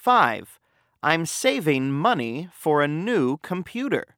5. I'm saving money for a new computer.